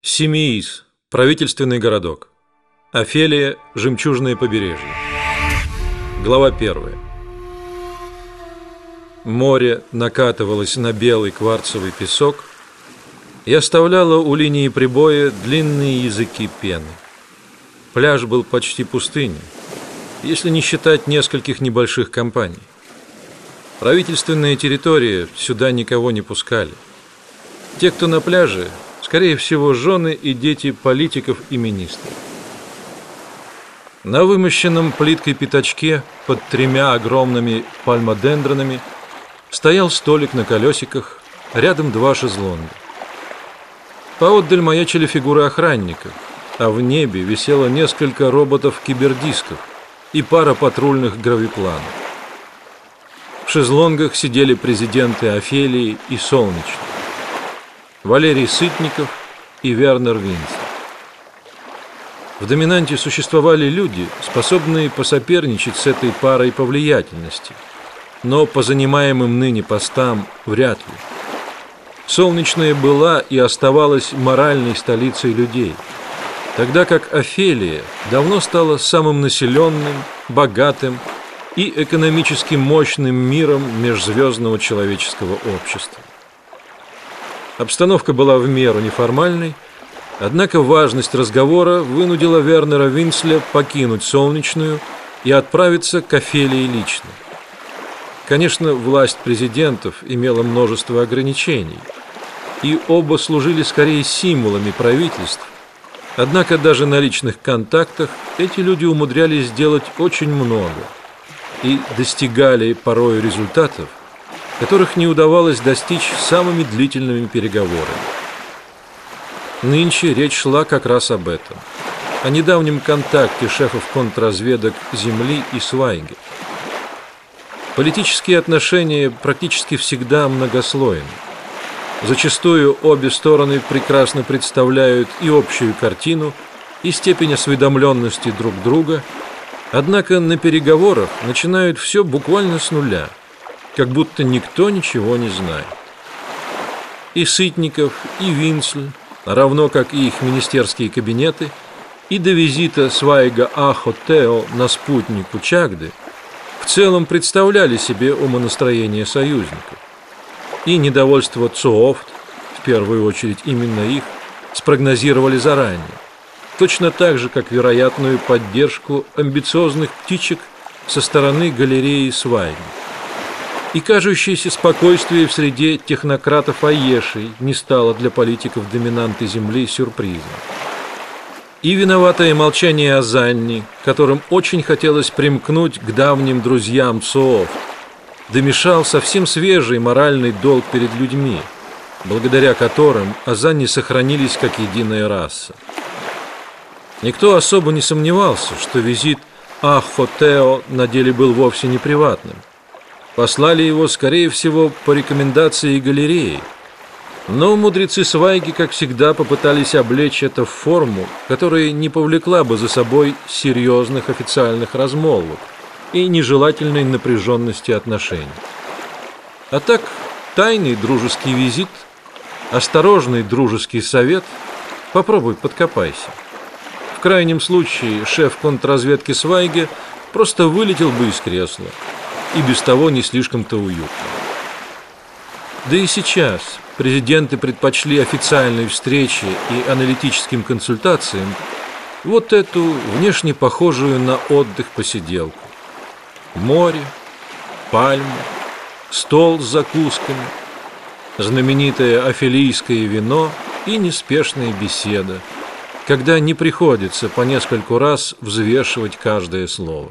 Семиис, правительственный городок. Офелия, жемчужное побережье. Глава первая. Море накатывалось на белый кварцевый песок и оставляло у линии прибоя длинные языки пены. Пляж был почти пустыней, если не считать нескольких небольших компаний. Правительственная территория, сюда никого не пускали. Те, кто на пляже, скорее всего, жены и дети политиков и министров. На вымощенном плиткой пятачке под тремя огромными пальмодендронами стоял столик на колесиках, рядом два шезлонга. Поотдаль маячили фигуры охранников, а в небе висело несколько роботов-кибердисков и пара патрульных гравипланов. В шезлонгах сидели президенты Офелии и Солнечной. Валерий Сытников и Вернер Винцер. В доминанте существовали люди, способные посоперничать с этой парой по влиятельности, но по занимаемым ныне постам вряд ли. Солнечная была и оставалась моральной столицей людей, тогда как Офелия давно стала самым населенным, богатым и экономически мощным миром межзвездного человеческого общества. Обстановка была в меру неформальной, однако важность разговора вынудила Вернера Винсля покинуть Солнечную и отправиться к Офелии лично. Конечно, власть президентов имела множество ограничений, и оба служили скорее символами правительств, однако даже на личных контактах эти люди умудрялись сделать очень много и достигали порой результатов, которых не удавалось достичь самыми длительными переговорами. Нынче речь шла как раз об этом, о недавнем контакте шефов контрразведок Земли и Свайги. Политические отношения практически всегда многослойны. Зачастую обе стороны прекрасно представляют и общую картину, и степень осведомленности друг друга, однако на переговорах начинают все буквально с нуля – как будто никто ничего не знает. И Сытников, и Винсль, равно как и их министерские кабинеты, и до визита Свайга Ахо Тео на спутнику Чагды в целом представляли себе умонастроение союзников. И недовольство Цуофт, в первую очередь именно их, спрогнозировали заранее, точно так же, как вероятную поддержку амбициозных птичек со стороны галереи Свайга и кажущееся спокойствие в среде технократов Аешей не стало для политиков доминанты Земли сюрпризом. И виноватое молчание Азанни, которым очень хотелось примкнуть к давним друзьям Цооф, домешал совсем свежий моральный долг перед людьми, благодаря которым Азанни сохранились как единая раса. Никто особо не сомневался, что визит Ахотео на деле был вовсе не приватным. Послали его, скорее всего, по рекомендации галереи. Но мудрецы Свайги, как всегда, попытались облечь это в форму, которая не повлекла бы за собой серьезных официальных размолвок и нежелательной напряженности отношений. А так, тайный дружеский визит, осторожный дружеский совет, попробуй подкопайся. В крайнем случае шеф контрразведки Свайге просто вылетел бы из кресла – и без того не слишком-то уютно. Да и сейчас президенты предпочли официальной встрече и аналитическим консультациям вот эту внешне похожую на отдых посиделку. Море, пальмы, стол с закусками, знаменитое афилийское вино и неспешная беседа, когда не приходится по нескольку раз взвешивать каждое слово.